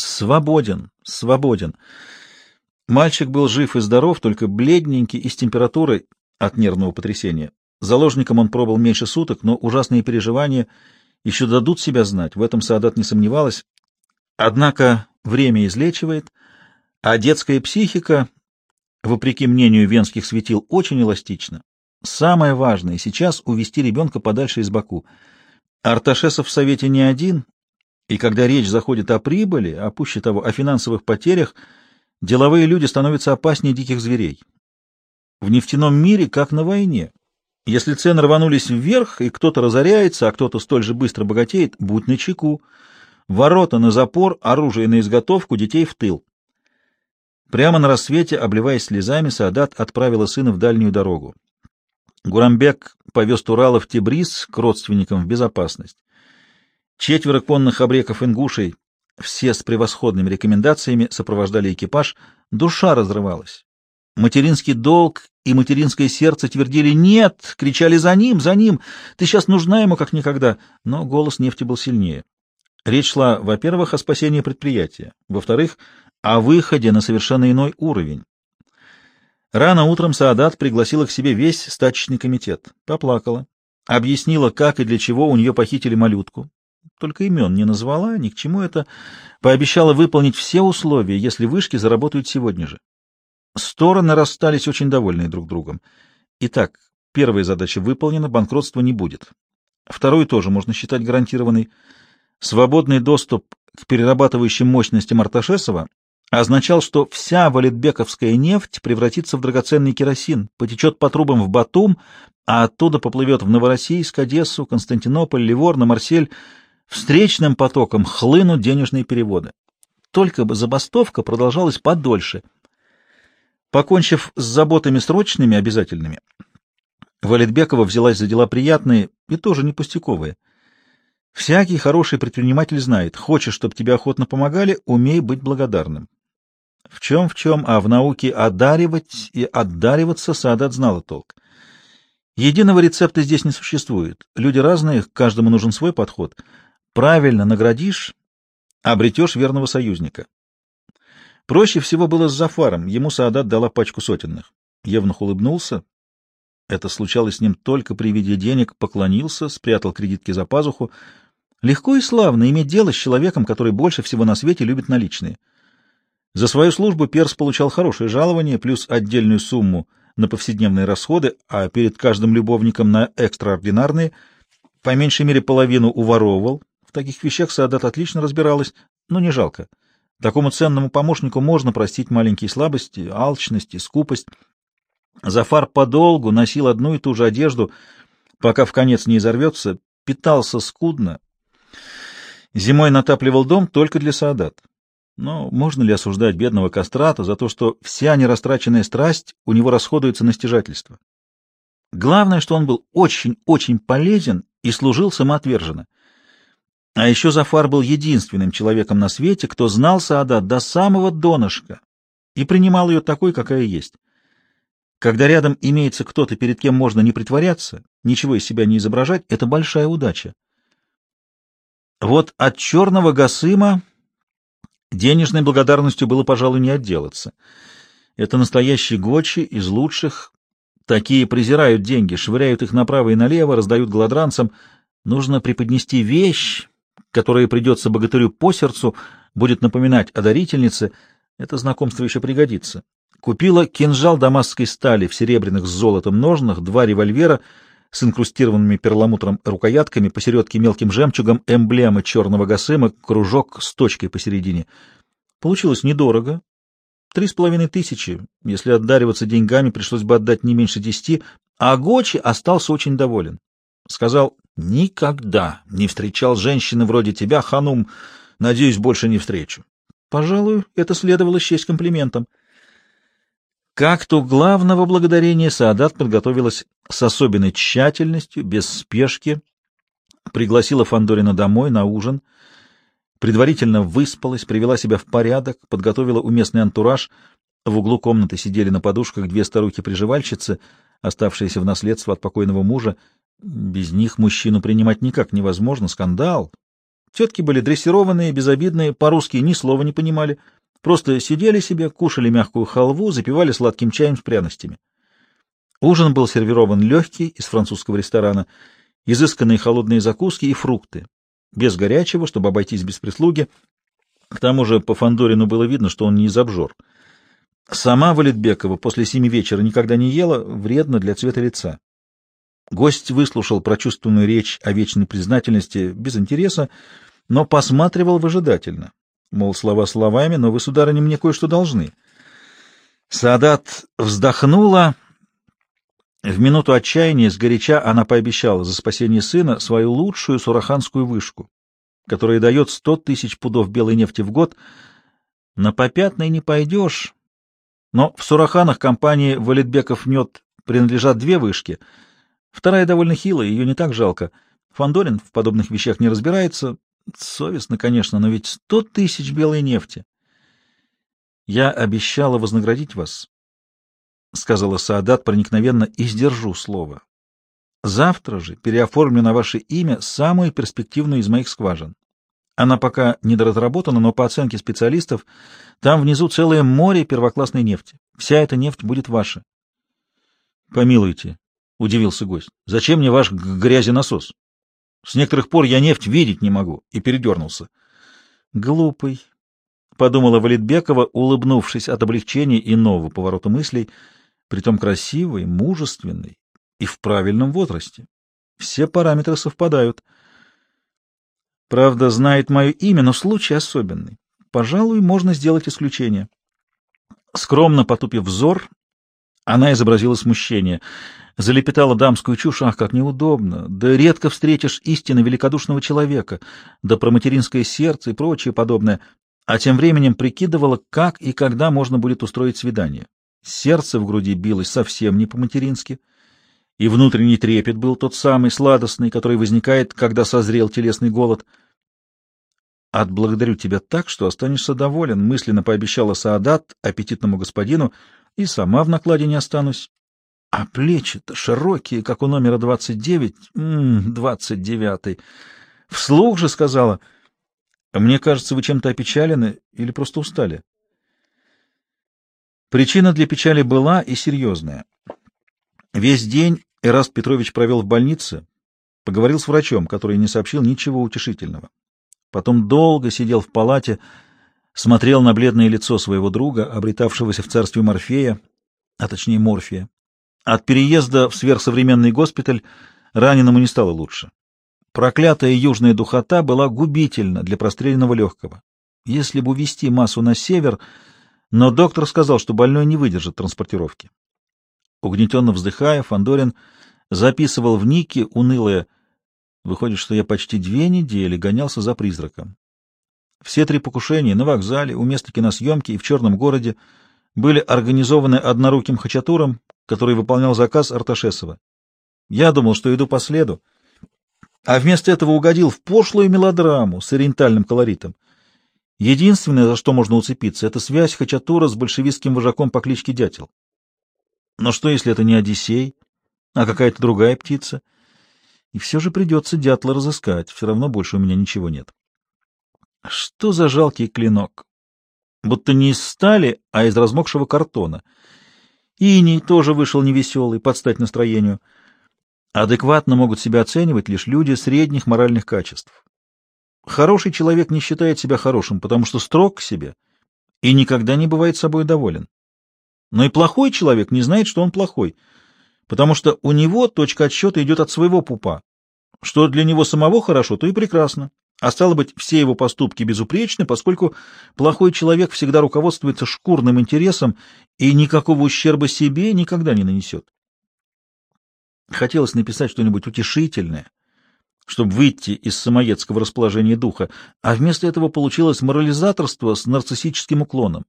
Свободен, свободен. Мальчик был жив и здоров, только бледненький и с температурой от нервного потрясения. Заложником он пробыл меньше суток, но ужасные переживания еще дадут себя знать, в этом Саадат не сомневалась. Однако время излечивает, а детская психика, вопреки мнению венских светил, очень эластична. Самое важное сейчас — увести ребенка подальше из Баку. Арташесов в Совете не один, и когда речь заходит о прибыли, а пуще того, о финансовых потерях, деловые люди становятся опаснее диких зверей. В нефтяном мире, как на войне. Если цены рванулись вверх, и кто-то разоряется, а кто-то столь же быстро богатеет, будь начеку. Ворота на запор, оружие на изготовку, детей в тыл. Прямо на рассвете, обливаясь слезами, Саадат отправила сына в дальнюю дорогу. Гурамбек повез Турала в Тебриз к родственникам в безопасность. Четверо конных обреков ингушей, все с превосходными рекомендациями, сопровождали экипаж. Душа разрывалась. Материнский долг и материнское сердце твердили «нет», кричали «за ним, за ним, ты сейчас нужна ему как никогда». Но голос нефти был сильнее. Речь шла, во-первых, о спасении предприятия, во-вторых, о выходе на совершенно иной уровень. Рано утром Саадат пригласила к себе весь стачечный комитет. Поплакала. Объяснила, как и для чего у нее похитили малютку. Только имен не назвала, ни к чему это. Пообещала выполнить все условия, если вышки заработают сегодня же. Стороны расстались очень довольны друг другом. Итак, первая задача выполнена, банкротства не будет. Вторую тоже можно считать гарантированной. Свободный доступ к перерабатывающим мощностям Арташесова означал, что вся валетбековская нефть превратится в драгоценный керосин, потечет по трубам в Батум, а оттуда поплывет в Новороссийск, Одессу, Константинополь, Ливорно, Марсель. Встречным потоком хлынут денежные переводы. Только бы забастовка продолжалась подольше. Покончив с заботами срочными, обязательными, Валетбекова взялась за дела приятные и тоже не пустяковые. Всякий хороший предприниматель знает, хочешь, чтобы тебе охотно помогали, умей быть благодарным. В чем в чем, а в науке одаривать и отдариваться Саадат знала толк. Единого рецепта здесь не существует. Люди разные, каждому нужен свой подход. Правильно наградишь, обретешь верного союзника. Проще всего было с Зафаром, ему Саадат дала пачку сотенных. Евнух улыбнулся. Это случалось с ним только при виде денег, поклонился, спрятал кредитки за пазуху. Легко и славно иметь дело с человеком, который больше всего на свете любит наличные. За свою службу Перс получал хорошее жалование, плюс отдельную сумму на повседневные расходы, а перед каждым любовником на экстраординарные, по меньшей мере половину уворовывал. В таких вещах Саадат отлично разбиралась, но не жалко. Такому ценному помощнику можно простить маленькие слабости, алчность и скупость. Зафар подолгу носил одну и ту же одежду, пока в конец не изорвется, питался скудно. Зимой натапливал дом только для Саадат. Но можно ли осуждать бедного кастрата за то, что вся нерастраченная страсть у него расходуется на стяжательство? Главное, что он был очень-очень полезен и служил самоотверженно. А еще Зафар был единственным человеком на свете, кто знал Саадат до самого донышка и принимал ее такой, какая есть. Когда рядом имеется кто-то, перед кем можно не притворяться, ничего из себя не изображать, это большая удача. Вот от черного Гасыма Денежной благодарностью было, пожалуй, не отделаться. Это настоящий гочи из лучших. Такие презирают деньги, швыряют их направо и налево, раздают гладранцам. Нужно преподнести вещь, которая придется богатырю по сердцу, будет напоминать о дарительнице. Это знакомство еще пригодится. Купила кинжал дамасской стали в серебряных с золотом ножнах, два револьвера — с инкрустированными перламутром рукоятками, посередке мелким жемчугом, эмблемы черного гасыма, кружок с точкой посередине. Получилось недорого. Три с половиной тысячи. Если отдариваться деньгами, пришлось бы отдать не меньше десяти, а Гочи остался очень доволен. Сказал, никогда не встречал женщины вроде тебя, Ханум, надеюсь, больше не встречу. Пожалуй, это следовало счесть комплиментом. Как то главного благодарения Саадат подготовилась с особенной тщательностью, без спешки, пригласила Фандорина домой на ужин, предварительно выспалась, привела себя в порядок, подготовила уместный антураж. В углу комнаты сидели на подушках две старухи-приживальщицы, оставшиеся в наследство от покойного мужа. Без них мужчину принимать никак невозможно, скандал. Тетки были дрессированные, безобидные, по-русски ни слова не понимали, просто сидели себе, кушали мягкую халву, запивали сладким чаем с пряностями. Ужин был сервирован легкий из французского ресторана, изысканные холодные закуски и фрукты, без горячего, чтобы обойтись без прислуги. К тому же по Фандорину было видно, что он не из обжор. Сама Валетбекова после семи вечера никогда не ела, вредно для цвета лица. Гость выслушал прочувственную речь о вечной признательности без интереса, но посматривал выжидательно. Мол, слова словами, но вы, сударыня, мне кое-что должны. Садат вздохнула. В минуту отчаяния сгоряча она пообещала за спасение сына свою лучшую сураханскую вышку, которая дает сто тысяч пудов белой нефти в год. На попятной не пойдешь. Но в Сураханах компании Валетбеков мед принадлежат две вышки — Вторая довольно хилая, ее не так жалко. Фандорин в подобных вещах не разбирается. Совестно, конечно, но ведь сто тысяч белой нефти. Я обещала вознаградить вас, — сказала Саадат проникновенно, — и сдержу слово. Завтра же переоформлю на ваше имя самую перспективную из моих скважин. Она пока недоразработана, но по оценке специалистов там внизу целое море первоклассной нефти. Вся эта нефть будет ваша. Помилуйте, — удивился гость. — Зачем мне ваш грязи-насос? С некоторых пор я нефть видеть не могу. И передернулся. — Глупый, — подумала Валитбекова, улыбнувшись от облегчения и нового поворота мыслей, притом красивый, мужественный и в правильном возрасте. Все параметры совпадают. Правда, знает мое имя, но случай особенный. Пожалуй, можно сделать исключение. Скромно потупив взор, она изобразила смущение — залепетала дамскую чушь, ах, как неудобно, да редко встретишь истинно великодушного человека, да про материнское сердце и прочее подобное, а тем временем прикидывала, как и когда можно будет устроить свидание. Сердце в груди билось совсем не по-матерински, и внутренний трепет был тот самый сладостный, который возникает, когда созрел телесный голод. «Отблагодарю тебя так, что останешься доволен», — мысленно пообещала Саадат аппетитному господину, — и сама в накладе не останусь. А плечи-то широкие, как у номера двадцать девять, двадцать девятый. Вслух же сказала, «Мне кажется, вы чем-то опечалены или просто устали». Причина для печали была и серьезная. Весь день Эраст Петрович провел в больнице, поговорил с врачом, который не сообщил ничего утешительного. Потом долго сидел в палате, смотрел на бледное лицо своего друга, обретавшегося в царстве Морфея, а точнее Морфия. От переезда в сверхсовременный госпиталь раненому не стало лучше. Проклятая южная духота была губительна для простреленного легкого. Если бы увезти массу на север, но доктор сказал, что больной не выдержит транспортировки. Угнетенно вздыхая, Фандорин записывал в Нике унылое «Выходит, что я почти две недели гонялся за призраком». Все три покушения на вокзале, у места киносъемки и в Черном городе были организованы одноруким хачатуром, который выполнял заказ Арташесова. Я думал, что иду по следу, а вместо этого угодил в пошлую мелодраму с ориентальным колоритом. Единственное, за что можно уцепиться, это связь Хачатура с большевистским вожаком по кличке Дятел. Но что, если это не Одиссей, а какая-то другая птица? И все же придется Дятла разыскать, все равно больше у меня ничего нет. Что за жалкий клинок? Будто не из стали, а из размокшего картона — Иний тоже вышел невеселый, под стать настроению. Адекватно могут себя оценивать лишь люди средних моральных качеств. Хороший человек не считает себя хорошим, потому что строг к себе и никогда не бывает собой доволен. Но и плохой человек не знает, что он плохой, потому что у него точка отсчета идет от своего пупа. Что для него самого хорошо, то и прекрасно. А стало быть, все его поступки безупречны, поскольку плохой человек всегда руководствуется шкурным интересом и никакого ущерба себе никогда не нанесет. Хотелось написать что-нибудь утешительное, чтобы выйти из самоедского расположения духа, а вместо этого получилось морализаторство с нарциссическим уклоном.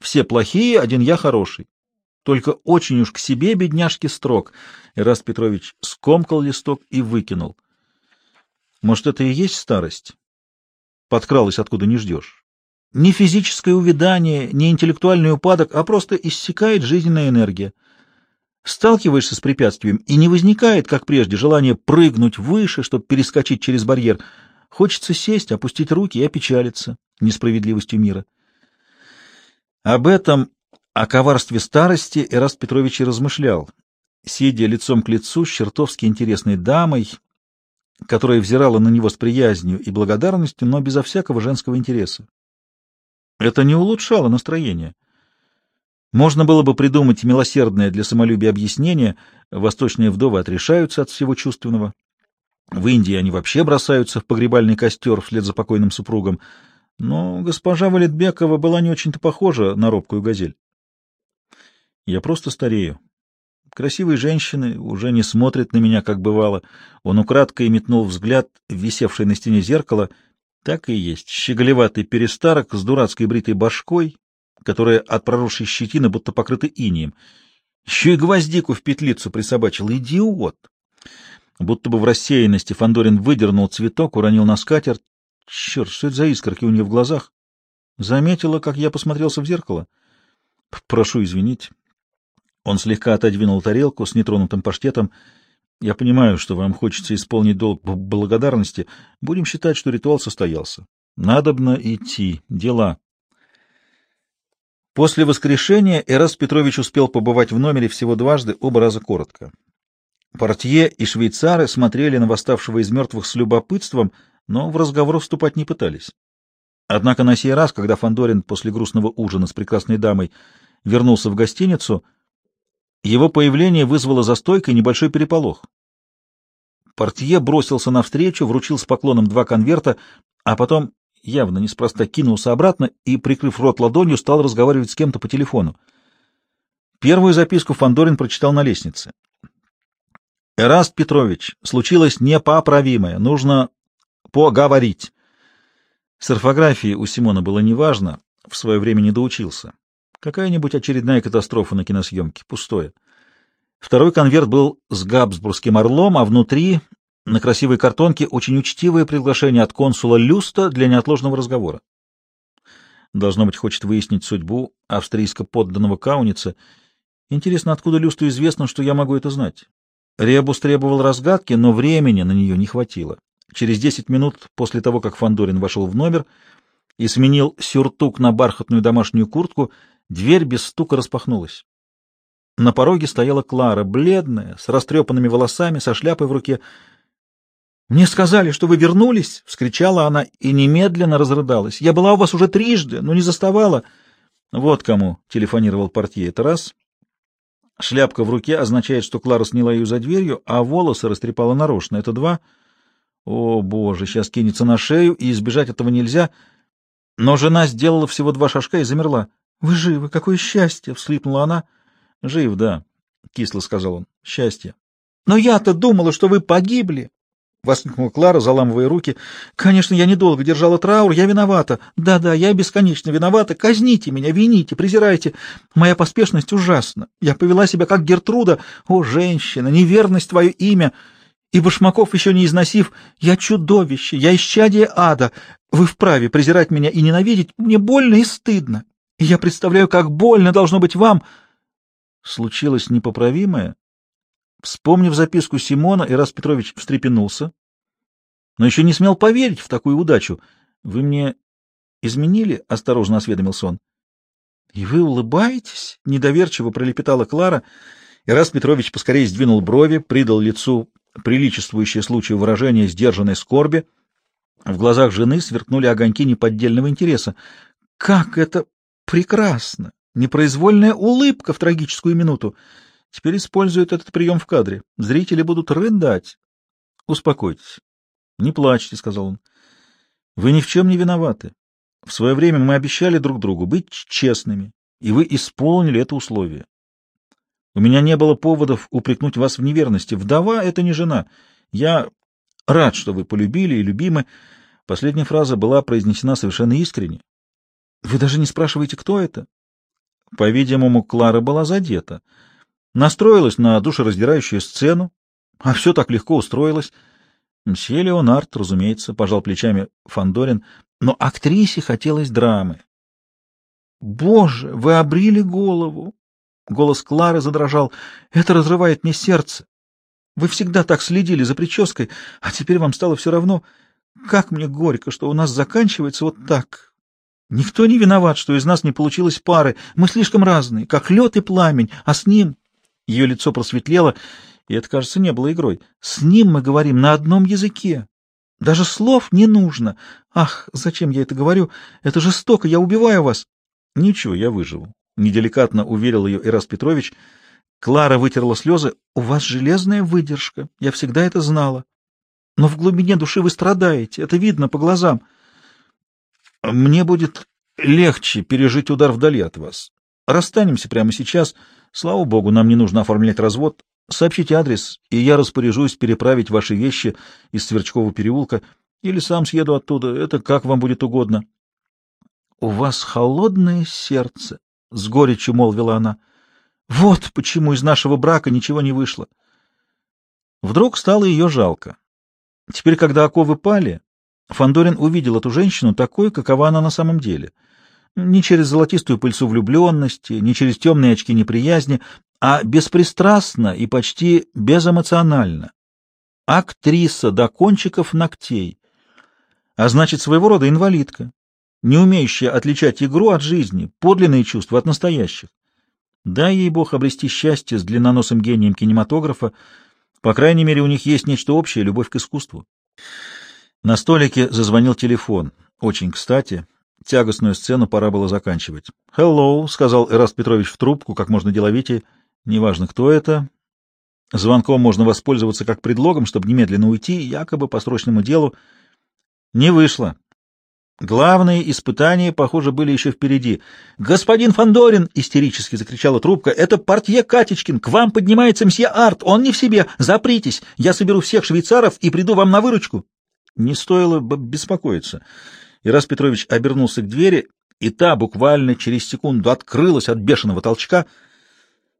Все плохие, один я хороший. Только очень уж к себе, бедняжки, строк. Ираст Петрович скомкал листок и выкинул. Может, это и есть старость? Подкралась, откуда не ждешь. Не физическое увядание, не интеллектуальный упадок, а просто иссякает жизненная энергия. Сталкиваешься с препятствием, и не возникает, как прежде, желание прыгнуть выше, чтобы перескочить через барьер. Хочется сесть, опустить руки и опечалиться несправедливостью мира. Об этом, о коварстве старости, Эраст Петрович и размышлял, сидя лицом к лицу с чертовски интересной дамой, которая взирала на него с приязнью и благодарностью, но безо всякого женского интереса. Это не улучшало настроение. Можно было бы придумать милосердное для самолюбия объяснение, восточные вдовы отрешаются от всего чувственного. В Индии они вообще бросаются в погребальный костер вслед за покойным супругом, но госпожа Валетбекова была не очень-то похожа на робкую газель. Я просто старею. Красивые женщины уже не смотрят на меня, как бывало. Он украдкой метнул взгляд в висевшее на стене зеркало. Так и есть. Щеголеватый перестарок с дурацкой бритой башкой, которая от проросшей щетины будто покрыта инием. Еще и гвоздику в петлицу присобачил. Идиот! Будто бы в рассеянности Фандорин выдернул цветок, уронил на скатерть. Черт, что это за искорки у нее в глазах? Заметила, как я посмотрелся в зеркало? Прошу извинить. Он слегка отодвинул тарелку с нетронутым паштетом. Я понимаю, что вам хочется исполнить долг благодарности. Будем считать, что ритуал состоялся. Надобно идти. Дела. После воскрешения Эраст Петрович успел побывать в номере всего дважды, оба раза коротко. Портье и швейцары смотрели на восставшего из мертвых с любопытством, но в разговор вступать не пытались. Однако на сей раз, когда Фандорин после грустного ужина с прекрасной дамой вернулся в гостиницу, его появление вызвало за стойкой небольшой переполох. Портье бросился навстречу, вручил с поклоном два конверта, а потом явно неспроста кинулся обратно и, прикрыв рот ладонью, стал разговаривать с кем-то по телефону. Первую записку Фандорин прочитал на лестнице. «Эраст Петрович, случилось непоправимое, нужно поговорить». С орфографией у Симона было неважно, в свое время не доучился. Какая-нибудь очередная катастрофа на киносъемке, пустое. Второй конверт был с габсбургским орлом, а внутри на красивой картонке очень учтивое приглашение от консула Люста для неотложного разговора. Должно быть, хочет выяснить судьбу австрийско-подданного Кауница. Интересно, откуда Люсту известно, что я могу это знать? Ребус требовал разгадки, но времени на нее не хватило. Через десять минут после того, как Фандорин вошел в номер и сменил сюртук на бархатную домашнюю куртку, дверь без стука распахнулась. На пороге стояла Клара, бледная, с растрепанными волосами, со шляпой в руке — «Мне сказали, что вы вернулись!» — вскричала она и немедленно разрыдалась. «Я была у вас уже трижды, но не заставала!» «Вот кому!» — телефонировал портье. «Это раз. Шляпка в руке означает, что Клара сняла ее за дверью, а волосы растрепала нарочно. Это два. О, боже, сейчас кинется на шею, и избежать этого нельзя. Но жена сделала всего два шажка и замерла. «Вы живы! Какое счастье!» — всхлипнула она. «Жив, да», — кисло сказал он. «Счастье». «Но я-то думала, что вы погибли!» — воскликнула Клара, заламывая руки. — Конечно, я недолго держала траур, я виновата. Да-да, я бесконечно виновата. Казните меня, вините, презирайте. Моя поспешность ужасна. Я повела себя как Гертруда. О, женщина, неверность твое имя. И Башмаков еще не износив, я чудовище, я исчадие ада. Вы вправе презирать меня и ненавидеть. Мне больно и стыдно. И я представляю, как больно должно быть вам. Случилось непоправимое, Вспомнив записку Симона, Ирас Петрович встрепенулся, но еще не смел поверить в такую удачу. — Вы мне изменили? — осторожно осведомился он. — И вы улыбаетесь? — недоверчиво пролепетала Клара. Ирас Петрович поскорее сдвинул брови, придал лицу приличествующее случаю выражение сдержанной скорби. В глазах жены сверкнули огоньки неподдельного интереса. — Как это прекрасно! Непроизвольная улыбка в трагическую минуту! Теперь используют этот прием в кадре. Зрители будут рыдать. Успокойтесь. Не плачьте, — сказал он. Вы ни в чем не виноваты. В свое время мы обещали друг другу быть честными, и вы исполнили это условие. У меня не было поводов упрекнуть вас в неверности. Вдова — это не жена. Я рад, что вы полюбили и любимы. Последняя фраза была произнесена совершенно искренне. Вы даже не спрашиваете, кто это? По-видимому, Клара была задета. Настроилась на душераздирающую сцену, а все так легко устроилось. Мсье Леонард, разумеется, пожал плечами Фандорин, но актрисе хотелось драмы. «Боже, вы обрили голову!» Голос Клары задрожал. «Это разрывает мне сердце. Вы всегда так следили за прической, а теперь вам стало все равно. Как мне горько, что у нас заканчивается вот так. Никто не виноват, что из нас не получилось пары. Мы слишком разные, как лед и пламень, а с ним...» Ее лицо просветлело, и это, кажется, не было игрой. «С ним мы говорим на одном языке. Даже слов не нужно. Ах, зачем я это говорю? Это жестоко, я убиваю вас. Ничего, я выживу. Неделикатно уверил ее Ирас Петрович. Клара вытерла слезы. У вас железная выдержка. Я всегда это знала. Но в глубине души вы страдаете. Это видно по глазам. Мне будет легче пережить удар вдали от вас. Расстанемся прямо сейчас. Слава богу, нам не нужно оформлять развод. Сообщите адрес, и я распоряжусь переправить ваши вещи из Сверчкового переулка, или сам съеду оттуда, это как вам будет угодно. — У вас холодное сердце, — с горечью молвила она. — Вот почему из нашего брака ничего не вышло. Вдруг стало ее жалко. Теперь, когда оковы пали, Фандорин увидел эту женщину такой, какова она на самом деле. Не через золотистую пыльцу влюбленности, не через темные очки неприязни, а беспристрастно и почти безэмоционально. Актриса до кончиков ногтей, а значит, своего рода инвалидка, не умеющая отличать игру от жизни, подлинные чувства от настоящих. Дай ей Бог обрести счастье с длинноносым гением кинематографа, по крайней мере, у них есть нечто общее — любовь к искусству. На столике зазвонил телефон. Очень кстати, тягостную сцену пора было заканчивать. «Hello», — сказал Эраст Петрович в трубку, как можно деловитее, — Неважно, кто это. Звонком можно воспользоваться как предлогом, чтобы немедленно уйти, якобы по срочному делу. Не вышло. Главные испытания, похоже, были еще впереди. «Господин Фандорин!» — истерически закричала трубка. «Это портье Катечкин! К вам поднимается мсье Арт! Он не в себе! Запритесь! Я соберу всех швейцаров и приду вам на выручку!» Не стоило бы беспокоиться. Ирас Петрович обернулся к двери, и та буквально через секунду открылась от бешеного толчка —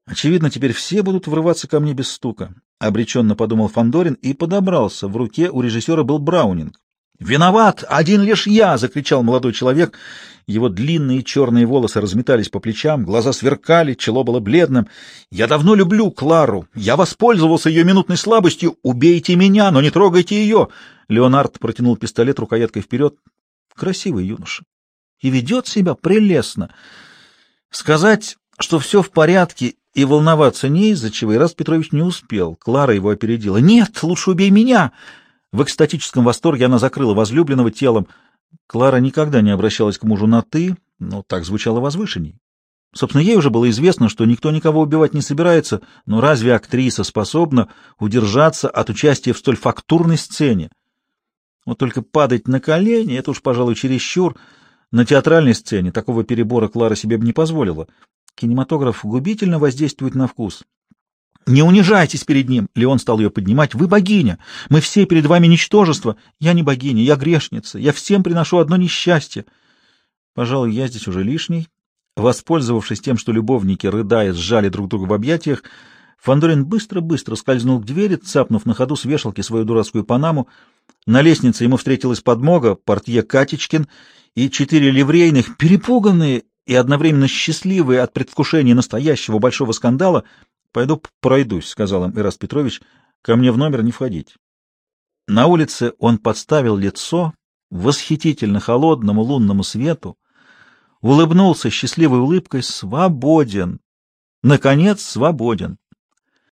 Очевидно, теперь все будут врываться ко мне без стука. Обреченно подумал Фандорин и подобрался. В руке у режиссера был Браунинг. «Виноват! Один лишь я!» — закричал молодой человек. Его длинные черные волосы разметались по плечам, глаза сверкали, чело было бледным. «Я давно люблю Клару. Я воспользовался ее минутной слабостью. Убейте меня, но не трогайте ее!» Леонард протянул пистолет рукояткой вперед. Красивый юноша. И ведет себя прелестно. Сказать, что все в порядке и волноваться не из-за чего Ирас Петрович не успел. Клара его опередила. «Нет, лучше убей меня!» В экстатическом восторге она закрыла возлюбленного телом. Клара никогда не обращалась к мужу на «ты», но так звучало возвышенней. Собственно, ей уже было известно, что никто никого убивать не собирается, но разве актриса способна удержаться от участия в столь фактурной сцене? Вот только падать на колени — это уж, пожалуй, чересчур. На театральной сцене такого перебора Клара себе бы не позволила. Кинематограф губительно воздействует на вкус. «Не унижайтесь перед ним!» — Леон стал ее поднимать. «Вы богиня! Мы все перед вами ничтожество! Я не богиня, я грешница! Я всем приношу одно несчастье!» Пожалуй, я здесь уже лишний. Воспользовавшись тем, что любовники, рыдая, сжали друг друга в объятиях, Фандорин быстро-быстро скользнул к двери, цапнув на ходу с вешалки свою дурацкую панаму. На лестнице ему встретилась подмога, портье Катечкин и четыре ливрейных, перепуганные и одновременно счастливые от предвкушения настоящего большого скандала, пойду пройдусь, — сказал им Ирас Петрович, — ко мне в номер не входить. На улице он подставил лицо восхитительно холодному лунному свету, улыбнулся счастливой улыбкой, свободен, наконец, свободен.